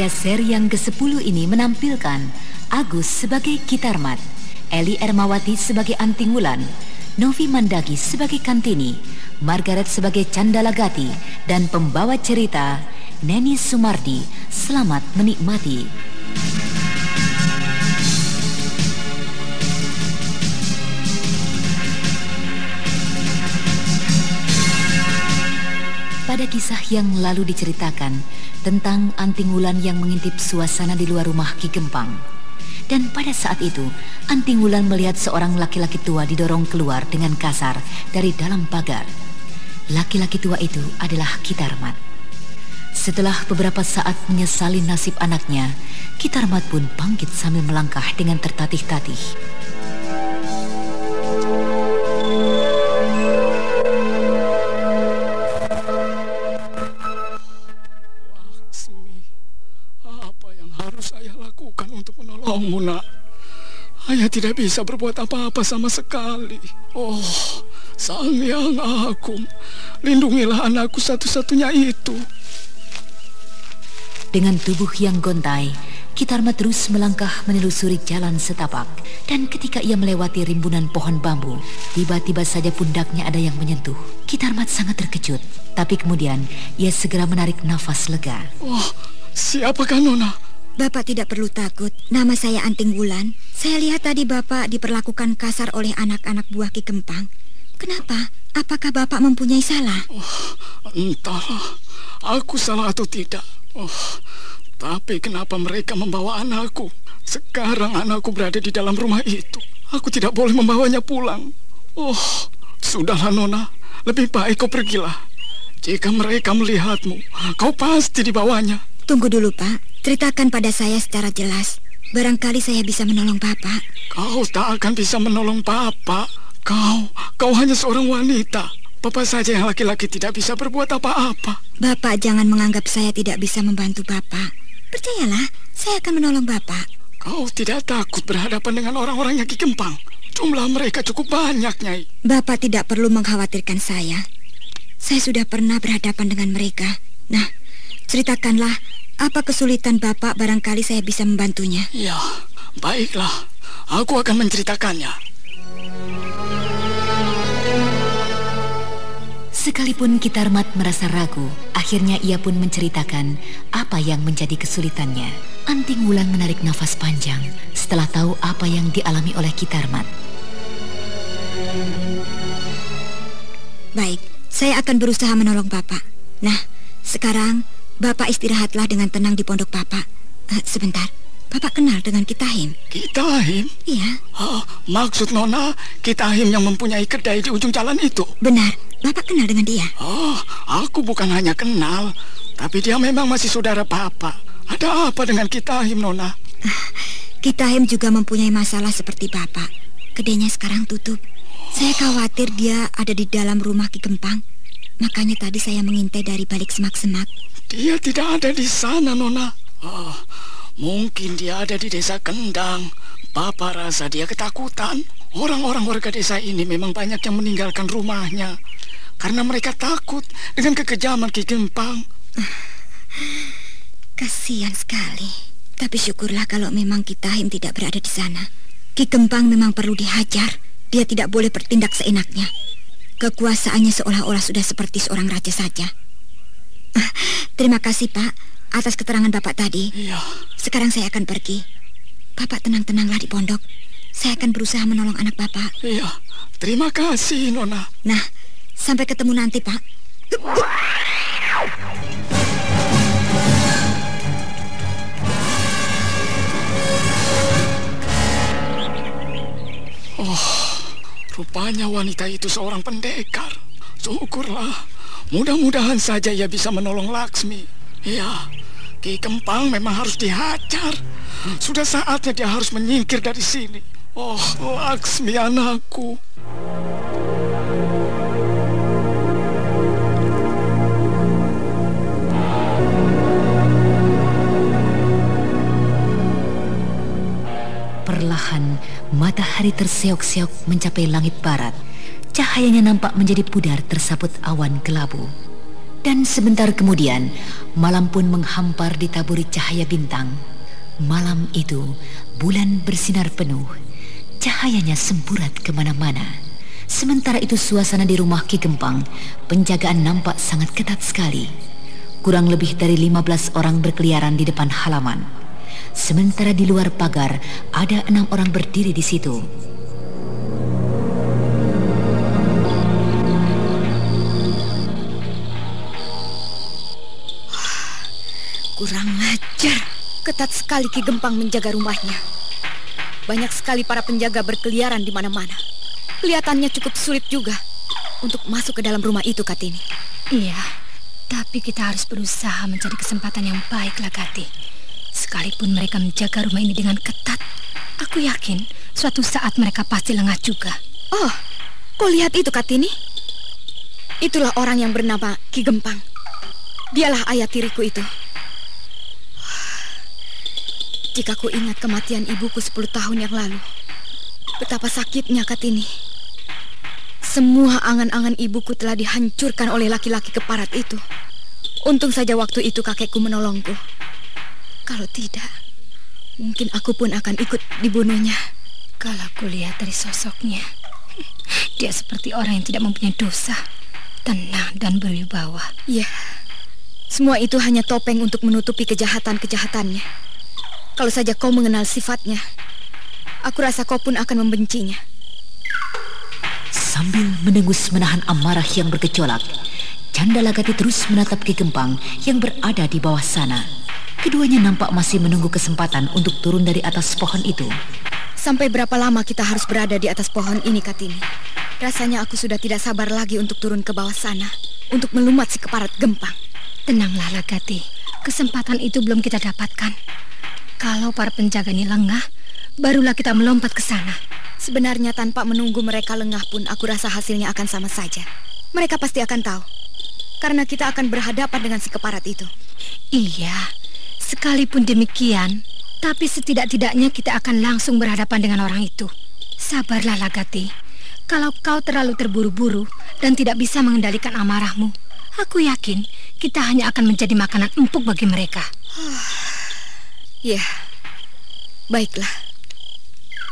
Pada seri yang ke-10 ini menampilkan Agus sebagai Kitarmat, Eli Ermawati sebagai Antingulan, Novi Mandagi sebagai Kantini, Margaret sebagai Candalagati, dan pembawa cerita Neni Sumardi. Selamat menikmati. Kisah yang lalu diceritakan tentang Anting Wulan yang mengintip suasana di luar rumah Ki Gempang. Dan pada saat itu, Anting Wulan melihat seorang laki-laki tua didorong keluar dengan kasar dari dalam pagar. Laki-laki tua itu adalah Kitarmat. Setelah beberapa saat menyesali nasib anaknya, Kitarmat pun bangkit sambil melangkah dengan tertatih-tatih. Menolongmu, nak? Ayah tidak bisa berbuat apa-apa sama sekali. Oh, Sang Yang Agung, lindungilah anakku satu-satunya itu. Dengan tubuh yang gontai, Kitarma terus melangkah menelusuri jalan setapak. Dan ketika ia melewati rimbunan pohon bambu, tiba-tiba saja pundaknya ada yang menyentuh. Kitarmat sangat terkejut, tapi kemudian ia segera menarik nafas lega. Oh, siapakah Nona? Bapak tidak perlu takut. Nama saya Anting Wulan. Saya lihat tadi Bapak diperlakukan kasar oleh anak-anak buah Ki Kempang. Kenapa? Apakah Bapak mempunyai salah? Oh, entahlah, aku salah atau tidak. Oh, tapi kenapa mereka membawa anakku? Sekarang anakku berada di dalam rumah itu. Aku tidak boleh membawanya pulang. Oh, sudahlah Nona. Lebih baik kau pergilah. Jika mereka melihatmu, kau pasti dibawanya. Tunggu dulu, Pak. Ceritakan pada saya secara jelas. Barangkali saya bisa menolong Bapak. Kau tak akan bisa menolong Papa. Kau, kau hanya seorang wanita. Papa saja yang laki-laki tidak bisa berbuat apa-apa. Bapak jangan menganggap saya tidak bisa membantu Bapak. Percayalah, saya akan menolong Bapak. Kau tidak takut berhadapan dengan orang-orang yang Ki Gempang? Jumlah mereka cukup banyak, Nyai. Bapak tidak perlu mengkhawatirkan saya. Saya sudah pernah berhadapan dengan mereka. Nah, ceritakanlah apa kesulitan Bapak barangkali saya bisa membantunya. Ya, baiklah. Aku akan menceritakannya. Sekalipun Kitarmat merasa ragu, akhirnya ia pun menceritakan apa yang menjadi kesulitannya. Anting Wulan menarik nafas panjang setelah tahu apa yang dialami oleh Kitarmat. Baik, saya akan berusaha menolong Bapak. Nah, sekarang Bapak istirahatlah dengan tenang di pondok Bapak. Eh, sebentar, Bapak kenal dengan Kitahim? Kitahim? Iya. Oh, maksud Nona, Kitahim yang mempunyai kedai di ujung jalan itu? Benar, Bapak kenal dengan dia? Oh, aku bukan hanya kenal, tapi dia memang masih saudara Papa. Ada apa dengan Kitahim, Nona? Kitahim juga mempunyai masalah seperti Bapak. Kedainya sekarang tutup. Saya khawatir dia ada di dalam rumah Ki Gempang. Makanya tadi saya mengintai dari balik semak-semak. Dia tidak ada di sana, Nona. Oh, Mungkin dia ada di desa Kendang. Bapak rasa dia ketakutan. Orang-orang warga desa ini memang banyak yang meninggalkan rumahnya. Karena mereka takut dengan kekejaman Ki Gempang. Kasihan sekali. Tapi syukurlah kalau memang Kitahim tidak berada di sana. Ki Gempang memang perlu dihajar. Dia tidak boleh bertindak seenaknya. Kekuasaannya seolah-olah sudah seperti seorang raja saja. Ah, terima kasih, Pak, atas keterangan Bapak tadi. Iya. Sekarang saya akan pergi. Bapak tenang-tenanglah di pondok. Saya akan berusaha menolong anak Bapak. Iya. Terima kasih, Nona. Nah, sampai ketemu nanti, Pak. Rupanya wanita itu seorang pendekar. Syukurlah. Mudah-mudahan saja ia bisa menolong Laksmi. Iya, Ki Kempang memang harus dihajar. Sudah saatnya dia harus menyingkir dari sini. Oh, Laksmi anakku. Matahari terseok-seok mencapai langit barat. Cahayanya nampak menjadi pudar tersaput awan kelabu. Dan sebentar kemudian, malam pun menghampar ditaburi cahaya bintang. Malam itu, bulan bersinar penuh. Cahayanya semburat ke mana-mana. Sementara itu suasana di rumah Ki Gempang, penjagaan nampak sangat ketat sekali. Kurang lebih dari 15 orang berkeliaran di depan halaman. Sementara di luar pagar ada enam orang berdiri di situ. Kurang ajar. Ketat sekali Ki Gempang menjaga rumahnya. Banyak sekali para penjaga berkeliaran di mana-mana. Kelihatannya cukup sulit juga untuk masuk ke dalam rumah itu, Katini. Iya, tapi kita harus berusaha mencari kesempatan yang baik, Lagati. Sekalipun mereka menjaga rumah ini dengan ketat, aku yakin suatu saat mereka pasti lengah juga. Oh, kau lihat itu, Katini? Itulah orang yang bernama Ki Gempang. Dialah ayah tiriku itu. Jika ku ingat kematian ibuku 10 tahun yang lalu, betapa sakitnya Katini. Semua angan-angan ibuku telah dihancurkan oleh laki-laki keparat itu. Untung saja waktu itu kakekku menolongku. Kalau tidak, mungkin aku pun akan ikut dibunuhnya. Kalau kulihat dari sosoknya, dia seperti orang yang tidak mempunyai dosa, tenang dan berwibawa. Ya, semua itu hanya topeng untuk menutupi kejahatan-kejahatannya. Kalau saja kau mengenal sifatnya, aku rasa kau pun akan membencinya. Sambil menengus menahan amarah yang bergejolak, Candalagati terus menatap Ki Gempang yang berada di bawah sana. Keduanya nampak masih menunggu kesempatan untuk turun dari atas pohon itu. Sampai berapa lama kita harus berada di atas pohon ini, Katini? Rasanya aku sudah tidak sabar lagi untuk turun ke bawah sana, untuk melumat si keparat Gempang. Tenanglah, Lagati. Kesempatan itu belum kita dapatkan. Kalau para penjaga ini lengah, barulah kita melompat ke sana. Sebenarnya tanpa menunggu mereka lengah pun aku rasa hasilnya akan sama saja. Mereka pasti akan tahu. Karena kita akan berhadapan dengan si keparat itu. Iya, sekalipun demikian, tapi setidak-tidaknya kita akan langsung berhadapan dengan orang itu. Sabarlah Lagati. Kalau kau terlalu terburu-buru dan tidak bisa mengendalikan amarahmu, aku yakin kita hanya akan menjadi makanan empuk bagi mereka. Ya, baiklah.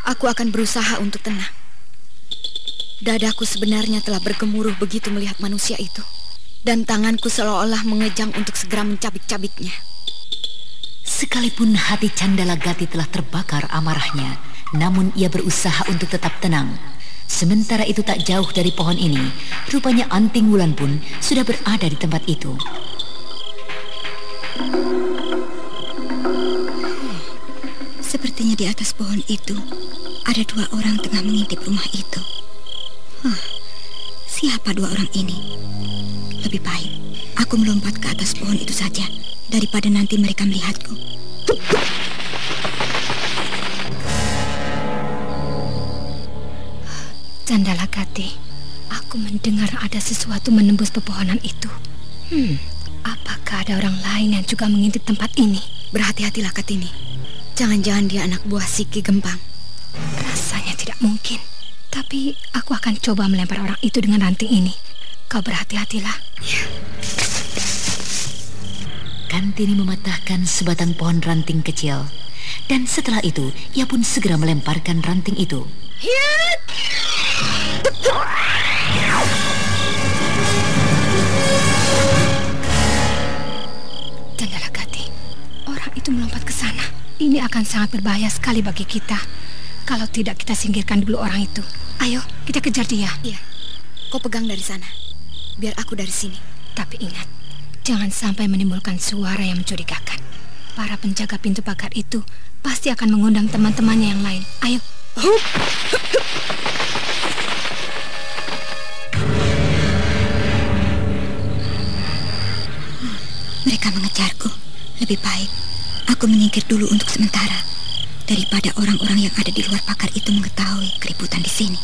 Aku akan berusaha untuk tenang. Dadaku sebenarnya telah bergemuruh begitu melihat manusia itu. Dan tanganku seolah-olah mengejang untuk segera mencabik-cabiknya. Sekalipun hati Candala Gati telah terbakar amarahnya, namun ia berusaha untuk tetap tenang. Sementara itu tak jauh dari pohon ini, rupanya Anting Wulan pun sudah berada di tempat itu. Sepertinya di atas pohon itu ada dua orang tengah mengintip rumah itu. Huh, siapa dua orang ini? Lebih baik aku melompat ke atas pohon itu saja daripada nanti mereka melihatku. Candala Kati, aku mendengar ada sesuatu menembus pepohonan itu. Hmm, apakah ada orang lain yang juga mengintip tempat ini? Berhati-hatilah Katini. Jangan-jangan dia anak buah Siki Gempang. Rasanya tidak mungkin. Tapi aku akan coba melempar orang itu dengan ranting ini. Kau berhati-hatilah. Ya. Kantini mematahkan sebatang pohon ranting kecil. Dan setelah itu, ia pun segera melemparkan ranting itu. Hiat! Gati, orang itu melompat ke sana. Ini akan sangat berbahaya sekali bagi kita. Kalau tidak kita singkirkan dulu orang itu. Ayo, kita kejar dia. Iya. Kau pegang dari sana. Biar aku dari sini. Tapi ingat, jangan sampai menimbulkan suara yang mencurigakan. Para penjaga pintu pagar itu pasti akan mengundang teman-temannya yang lain. Ayo. Hup. Mereka mengejarku. Lebih baik aku menyingkir dulu untuk sementara daripada orang-orang yang ada di luar pagar itu mengetahui keributan di sini.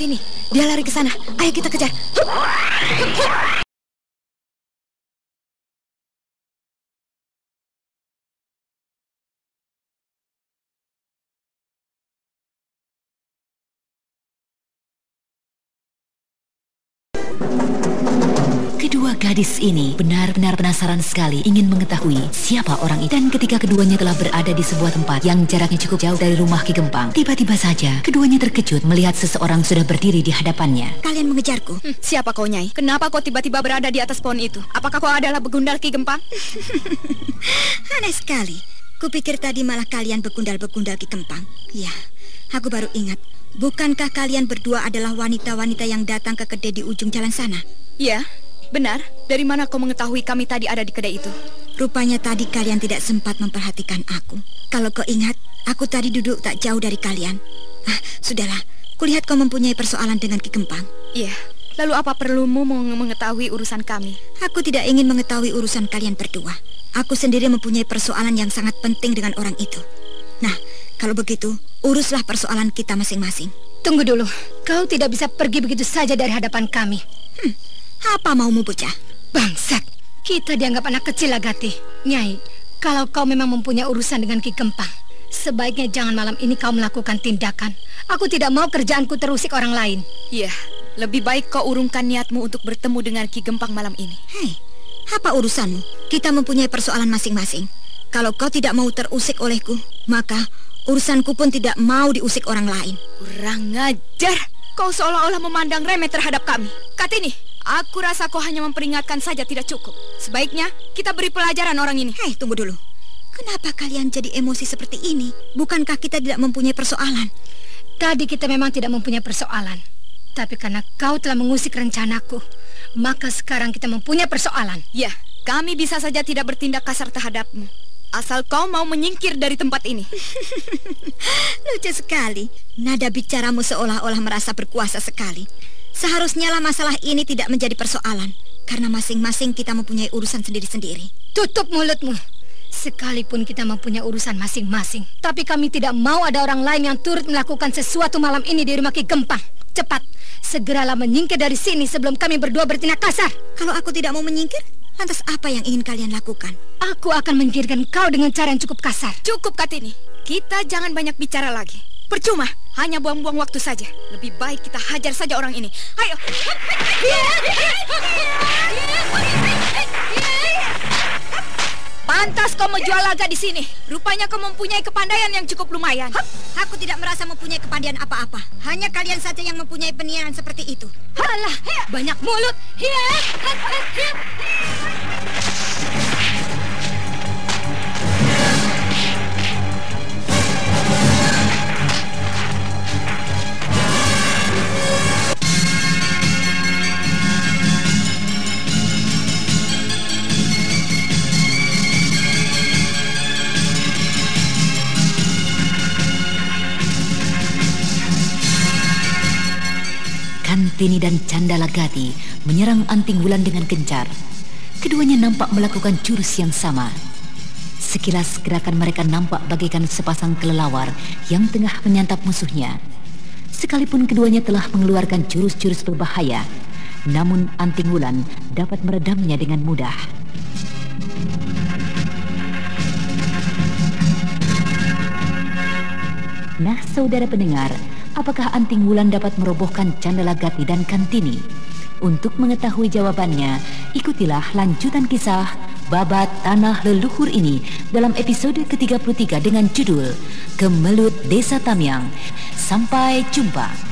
Katini, dia lari ke sana. Ayo kita kejar. Gadis ini benar-benar penasaran sekali ingin mengetahui siapa orang itu. Dan ketika keduanya telah berada di sebuah tempat yang jaraknya cukup jauh dari rumah Ki Gempang, tiba-tiba saja keduanya terkejut melihat seseorang sudah berdiri di hadapannya. Kalian mengejarku? Hmm, siapa kau, Nyai? Kenapa kau tiba-tiba berada di atas pohon itu? Apakah kau adalah begundal Ki Gempang? Aneh sekali. Kupikir tadi malah kalian begundal-begundal Ki Gempang. Ya, aku baru ingat. Bukankah kalian berdua adalah wanita-wanita yang datang ke kedai di ujung jalan sana? Ya, Benar, dari mana kau mengetahui kami tadi ada di kedai itu? Rupanya tadi kalian tidak sempat memperhatikan aku. Kalau kau ingat, aku tadi duduk tak jauh dari kalian. Ah, sudahlah. Kulihat kau mempunyai persoalan dengan Ki Kempang. Iya. Lalu apa perlumu mengetahui urusan kami? Aku tidak ingin mengetahui urusan kalian berdua. Aku sendiri mempunyai persoalan yang sangat penting dengan orang itu. Nah, kalau begitu, uruslah persoalan kita masing-masing. Tunggu dulu. Kau tidak bisa pergi begitu saja dari hadapan kami. Hmm, apa maumu bocah? Bangsat, kita dianggap anak kecil Agati. Nyai, kalau kau memang mempunyai urusan dengan Ki Gempang, sebaiknya jangan malam ini kau melakukan tindakan. Aku tidak mau kerjaanku terusik orang lain. Iya, lebih baik kau urungkan niatmu untuk bertemu dengan Ki Gempang malam ini. Hei, apa urusanmu? Kita mempunyai persoalan masing-masing. Kalau kau tidak mau terusik olehku, maka urusanku pun tidak mau diusik orang lain. Kurang ajar. Kau seolah-olah memandang remeh terhadap kami. Katini, Aku rasa kau hanya memperingatkan saja tidak cukup. Sebaiknya kita beri pelajaran orang ini. Hei, tunggu dulu. Kenapa kalian jadi emosi seperti ini? Bukankah kita tidak mempunyai persoalan? Tadi kita memang tidak mempunyai persoalan. Tapi karena kau telah mengusik rencanaku, maka sekarang kita mempunyai persoalan. Ya, kami bisa saja tidak bertindak kasar terhadapmu. Asal kau mau menyingkir dari tempat ini. Lucu sekali. Nada bicaramu seolah-olah merasa berkuasa sekali. Seharusnya lah masalah ini tidak menjadi persoalan karena masing-masing kita mempunyai urusan sendiri-sendiri. Tutup mulutmu. Sekalipun kita mempunyai urusan masing-masing, tapi kami tidak mau ada orang lain yang turut melakukan sesuatu malam ini di rumah Ki Gempang. Cepat, segeralah menyingkir dari sini sebelum kami berdua bertindak kasar. Kalau aku tidak mau menyingkir, lantas apa yang ingin kalian lakukan? Aku akan menyingkirkan kau dengan cara yang cukup kasar. Cukup, Katini. Kita jangan banyak bicara lagi. Percuma, hanya buang-buang waktu saja. Lebih baik kita hajar saja orang ini. Ayo. Pantas kau menjual laga di sini. Rupanya kau mempunyai kepandaian yang cukup lumayan. Aku tidak merasa mempunyai kepandaian apa-apa. Hanya kalian saja yang mempunyai peniaran seperti itu. Halah, banyak mulut. Kartini dan Candalagati menyerang Anting Wulan dengan gencar. Keduanya nampak melakukan jurus yang sama. Sekilas gerakan mereka nampak bagaikan sepasang kelelawar yang tengah menyantap musuhnya. Sekalipun keduanya telah mengeluarkan jurus-jurus berbahaya, namun Anting Wulan dapat meredamnya dengan mudah. Nah, saudara pendengar, apakah Anting Wulan dapat merobohkan Candala Gati dan Kantini? Untuk mengetahui jawabannya, ikutilah lanjutan kisah Babat Tanah Leluhur ini dalam episode ke-33 dengan judul Kemelut Desa Tamyang. Sampai jumpa.